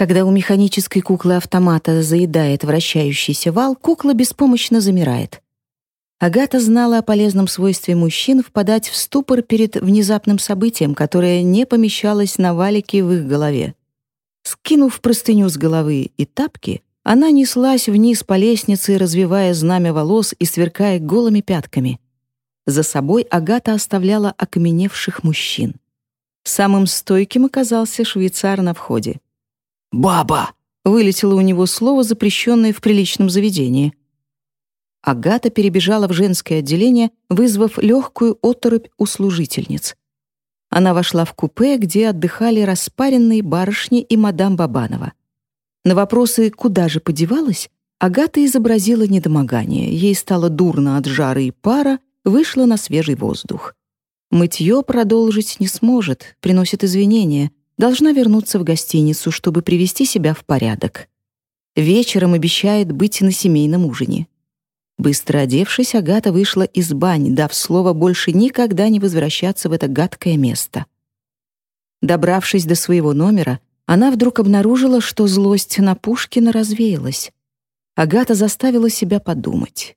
Когда у механической куклы-автомата заедает вращающийся вал, кукла беспомощно замирает. Агата знала о полезном свойстве мужчин впадать в ступор перед внезапным событием, которое не помещалось на валике в их голове. Скинув простыню с головы и тапки, она неслась вниз по лестнице, развивая знамя волос и сверкая голыми пятками. За собой Агата оставляла окаменевших мужчин. Самым стойким оказался швейцар на входе. «Баба!» — вылетело у него слово, запрещенное в приличном заведении. Агата перебежала в женское отделение, вызвав легкую оторопь у служительниц. Она вошла в купе, где отдыхали распаренные барышни и мадам Бабанова. На вопросы «куда же подевалась?» Агата изобразила недомогание. Ей стало дурно от жары и пара, вышла на свежий воздух. Мытье продолжить не сможет, приносит извинения, должна вернуться в гостиницу, чтобы привести себя в порядок. Вечером обещает быть на семейном ужине. Быстро одевшись, Агата вышла из бани, дав слово больше никогда не возвращаться в это гадкое место. Добравшись до своего номера, она вдруг обнаружила, что злость на Пушкина развеялась. Агата заставила себя подумать.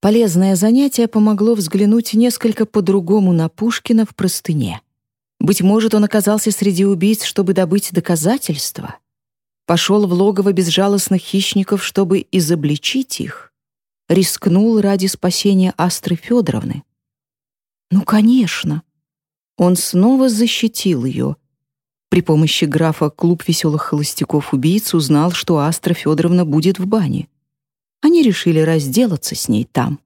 Полезное занятие помогло взглянуть несколько по-другому на Пушкина в простыне. Быть может, он оказался среди убийц, чтобы добыть доказательства. Пошел в логово безжалостных хищников, чтобы изобличить их рискнул ради спасения Астры Федоровны? Ну, конечно. Он снова защитил ее. При помощи графа «Клуб веселых холостяков-убийц» узнал, что Астра Федоровна будет в бане. Они решили разделаться с ней там.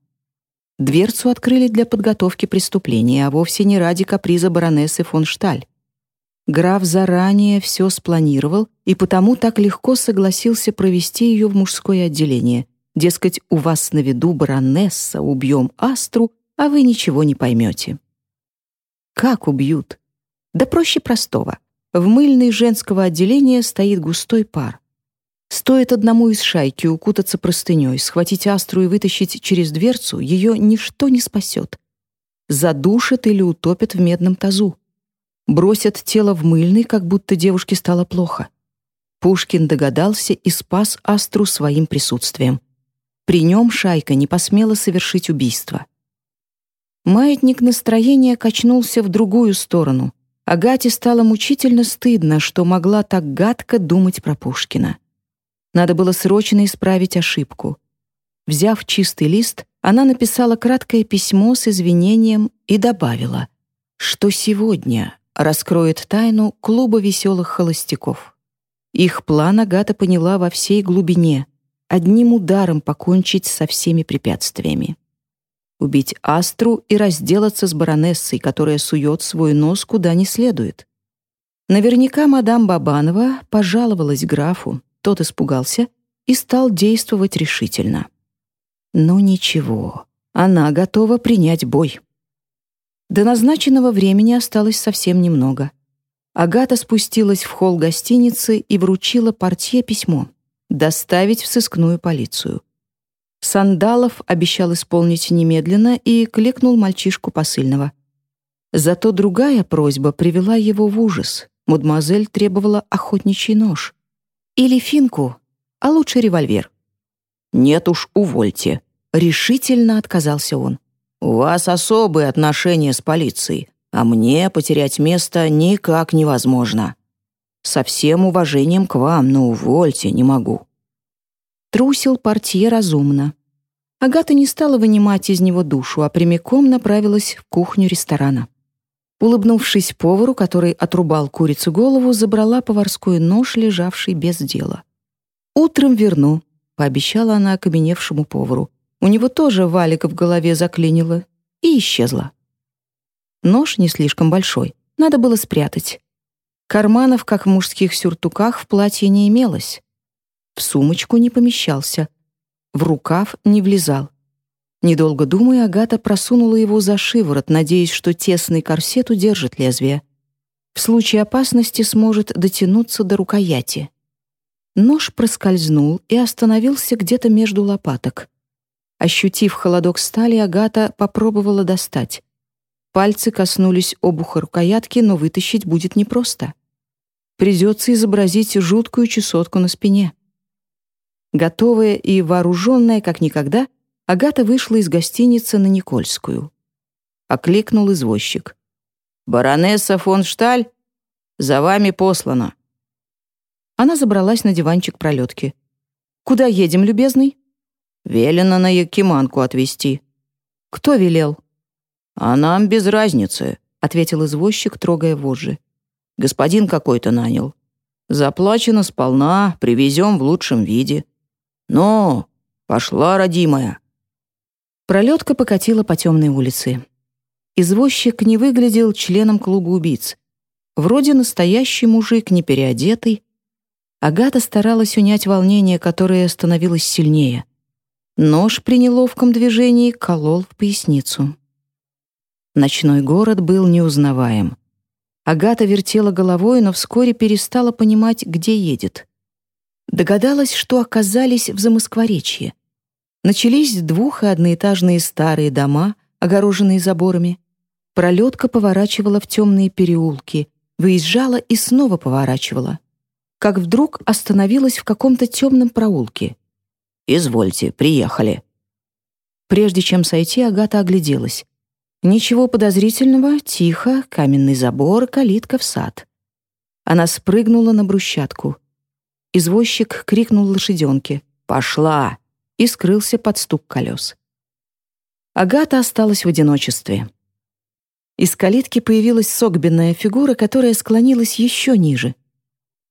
Дверцу открыли для подготовки преступления, а вовсе не ради каприза баронессы фон Шталь. Граф заранее все спланировал и потому так легко согласился провести ее в мужское отделение — Дескать, у вас на виду баронесса, убьем Астру, а вы ничего не поймете. Как убьют? Да проще простого. В мыльной женского отделения стоит густой пар. Стоит одному из шайки укутаться простыней, схватить Астру и вытащить через дверцу, ее ничто не спасет. Задушат или утопят в медном тазу. Бросят тело в мыльный, как будто девушке стало плохо. Пушкин догадался и спас Астру своим присутствием. При нем шайка не посмела совершить убийство. Маятник настроения качнулся в другую сторону. Агате стало мучительно стыдно, что могла так гадко думать про Пушкина. Надо было срочно исправить ошибку. Взяв чистый лист, она написала краткое письмо с извинением и добавила, что сегодня раскроет тайну клуба веселых холостяков. Их план Агата поняла во всей глубине — одним ударом покончить со всеми препятствиями. Убить Астру и разделаться с баронессой, которая сует свой нос куда не следует. Наверняка мадам Бабанова пожаловалась графу, тот испугался и стал действовать решительно. Но ничего, она готова принять бой. До назначенного времени осталось совсем немного. Агата спустилась в холл гостиницы и вручила портье письмо доставить в сыскную полицию. Сандалов обещал исполнить немедленно и кликнул мальчишку посыльного. Зато другая просьба привела его в ужас. Мадемуазель требовала охотничий нож. Или финку, а лучше револьвер. «Нет уж, увольте», — решительно отказался он. «У вас особые отношения с полицией, а мне потерять место никак невозможно». Со всем уважением к вам, но увольте, не могу». Трусил портье разумно. Агата не стала вынимать из него душу, а прямиком направилась в кухню ресторана. Улыбнувшись повару, который отрубал курицу голову, забрала поварской нож, лежавший без дела. «Утром верну», — пообещала она окаменевшему повару. У него тоже валик в голове заклинило и исчезла. Нож не слишком большой, надо было спрятать. Карманов, как в мужских сюртуках, в платье не имелось. В сумочку не помещался. В рукав не влезал. Недолго думая, Агата просунула его за шиворот, надеясь, что тесный корсет удержит лезвие. В случае опасности сможет дотянуться до рукояти. Нож проскользнул и остановился где-то между лопаток. Ощутив холодок стали, Агата попробовала достать. Пальцы коснулись обуха рукоятки, но вытащить будет непросто. придется изобразить жуткую чесотку на спине. Готовая и вооруженная, как никогда, Агата вышла из гостиницы на Никольскую. Окликнул извозчик. «Баронесса фон Шталь, за вами послана». Она забралась на диванчик пролетки. «Куда едем, любезный?» «Велено на Якиманку отвезти». «Кто велел?» «А нам без разницы», — ответил извозчик, трогая вожжи. «Господин какой-то нанял. Заплачено сполна, привезем в лучшем виде. Но, пошла, родимая». Пролетка покатила по темной улице. Извозчик не выглядел членом клуба убийц. Вроде настоящий мужик, не переодетый. Агата старалась унять волнение, которое становилось сильнее. Нож при неловком движении колол в поясницу. Ночной город был неузнаваем. Агата вертела головой, но вскоре перестала понимать, где едет. Догадалась, что оказались в Замоскворечье. Начались двух- и одноэтажные старые дома, огороженные заборами. Пролетка поворачивала в темные переулки, выезжала и снова поворачивала. Как вдруг остановилась в каком-то темном проулке. «Извольте, приехали». Прежде чем сойти, Агата огляделась. Ничего подозрительного, тихо, каменный забор, калитка в сад. Она спрыгнула на брусчатку — Извозчик крикнул лошаденке «Пошла!» И скрылся под стук колес. Агата осталась в одиночестве. Из калитки появилась согбенная фигура, которая склонилась еще ниже.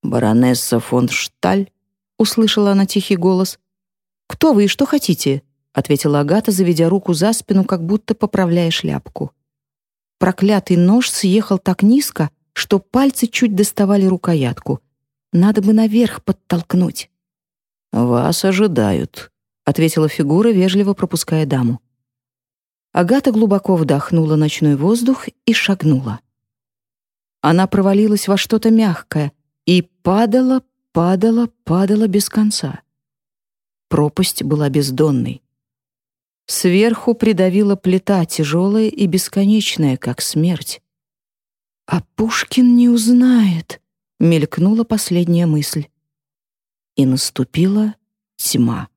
«Баронесса фон Шталь», — услышала она тихий голос. «Кто вы и что хотите?» — ответила Агата, заведя руку за спину, как будто поправляя шляпку. Проклятый нож съехал так низко, что пальцы чуть доставали рукоятку. Надо бы наверх подтолкнуть. «Вас ожидают», — ответила фигура, вежливо пропуская даму. Агата глубоко вдохнула ночной воздух и шагнула. Она провалилась во что-то мягкое и падала, падала, падала без конца. Пропасть была бездонной. Сверху придавила плита, тяжелая и бесконечная, как смерть. «А Пушкин не узнает», мелькнула последняя мысль. И наступила тьма.